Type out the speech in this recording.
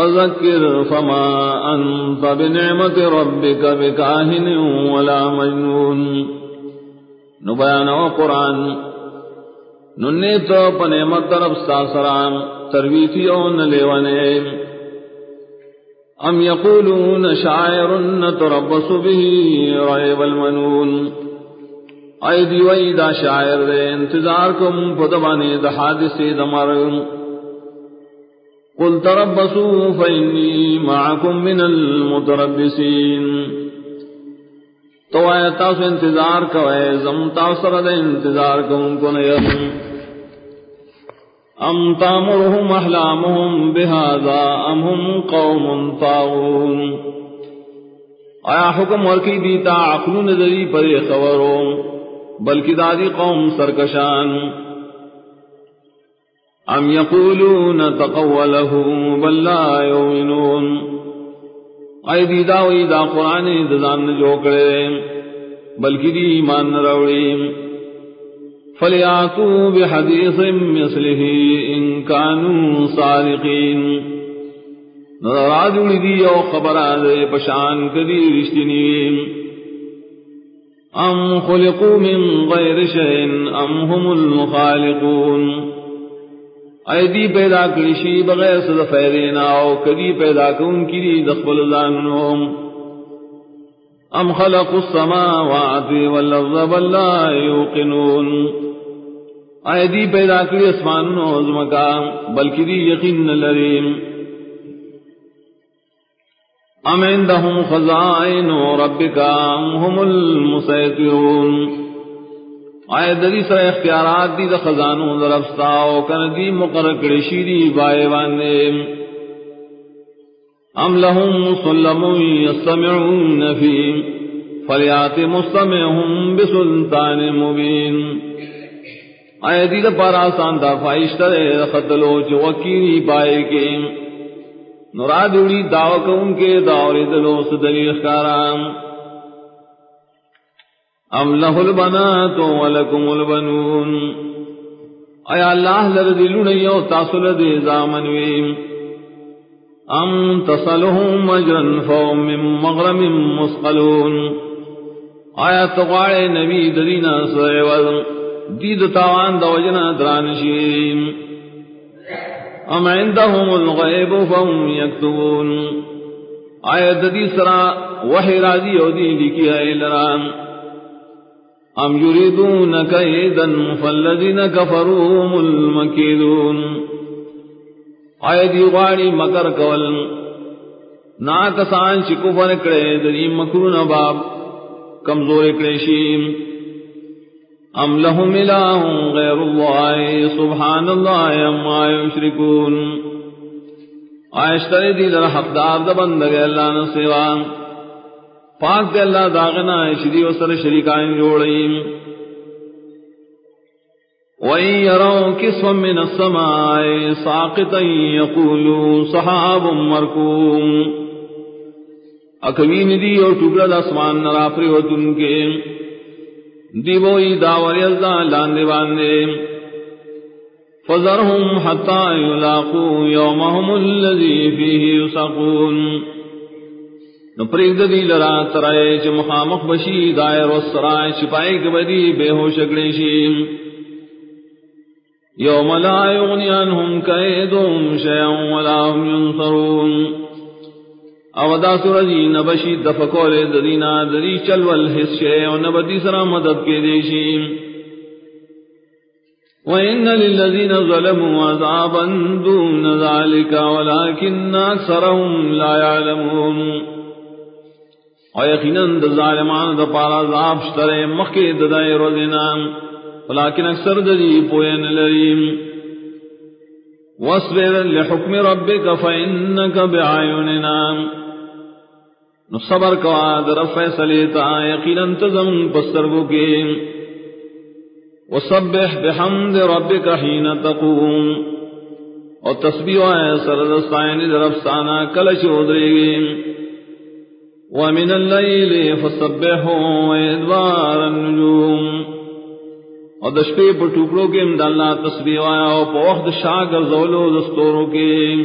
فذكر فما أنت بنعمة ربك بكاهن ولا مجنون. نبيان وقرآن ننے تو پنے مطرف ساسرام ترویتیون لیونے ام یقولون شاعر نتربص به رائب المنون. اے دیوئی دا شاعر دے، انتظار کم پدبانی دا حادثی دا مرم قل تربصوا فإني معكم من المتربصين. تو آیا تاسو انتظار کوئے، زم تاثر دے انتظار کو ان کو نیم ام تامرهم احلامهم بهذا ام هم قوم طاغون. آیا حکم ورکی دیتا عقلون ذری پر خبروں بلکہ دادی قوم سرکشان. ام يقولون تقوله بل لا يؤمنون اے دی دا وی دا قران دی زان جو کرے بلکہ دی ایمان روڑی فلیاتو بحدیث مثله ان كانوا صادقین راجوڑی دی او خبر دے پشان کدی رشتنی ام خلقوا من غیر شيء ام هم الخالقون ایدی پیدا کرشی بغیر صد فیدینا او کدی پیدا کون کی دی دخبل زاننوم ام خلق السماوات والارض بل لا یوقنون۔ ایدی پیدا کری اسمانو ازمکا بلکی دی یقین لریم۔ ام عندهم خزائن ربکا، ام هم المسیطرون۔ آئے دری سر اختیارات دی دا خزانو در افستاو کن دی مقرر کرشی دی بائے باندے۔ ام لهم سلم یستمعون فی، فلیات مستمعهم بسلطان مبین۔ آئے دی دا پارا سانتا فائشتر خطلو چو وکیری بائے کے۔ نراد اڑی دعو کون کے دعوری دلو صدری اخکارام ام له البنات ولكم البنون۔ ایا اللہ لرد لنی او تاسل دی زامنویم ام تصلهم مجرن فوم من مغرم مسقلون۔ آیا تغاڑے نبی درینا سیوز دید تاوان دا وجنا درانشیم ام عندهم الغیب فهم یکتبون۔ آیا ددی سرا وحی راضی او دی لکی ہے لرام ام یریدون کیدا فالذین کفروا هم المکیدون آئے دی غاڑی مکر کول نا کسان چی کفر کرے دی مکرون باب کمزور کرے شیم. ام لهم الہ غیر اللہ سبحان اللہ اما یشرکون آئشتر دی در حقدار دبندگ اللہ نسیوان پاک دے اللہ داغنا شری و سر شریکائن جوڑیم وَإِن يَرَوْا كِسْفًا مِّنَ السَّمَاءِ سَاقِطًا يَقُولُوا صَحَابٌ مَّرْكُومٌ۔ اکوین دی اور ٹکڑا دا اسمان نرا پری ہو تن کے۔ دی وہی داوری ازا لاندے باندے۔ فذرهم حتى يلاقوا يومهم الذي فيه يسقون نو پریگ دی لرا ترائے چ مخامخ بشی دائر و سرائے چپائے کے بدی بے ہوش اگڑیشی یوم لا یغنی عنہم قیدهم شیئا ولا هم ینصرون. او دا سورجی نبشی دفکول ددینا ددی چل والحس شیئا و نبدی سرا مدد کے دیشی وَإِنَّ لِلَّذِينَ ظَلَمُوا عَذَابًا دُونَ ذَلِكَ وَلَكِنَّ أَكْثَرَهُمْ لَا يَعْلَمُونَ. او یقیناً د ظالمان د پارا عذاب شترے مخی ددائی روزینا ولیکن اکثر دلی پوین لریم واصبر لحکم ربک فإنک بعیوننا. نو صبر کوا در فیصلیتا یقیناً تزم پسترگو کی وصبح بحمد ربک حین تقوم. اور تسبیح آئے سردستائنی در افستانا کلچ ادرے ومن الليل فسبحوا وادبار النجوم. اور دشپے پر ٹکڑوں کے امداللہ تسبیح آیا اور پوخت شاہ کر زولو دستوروں کے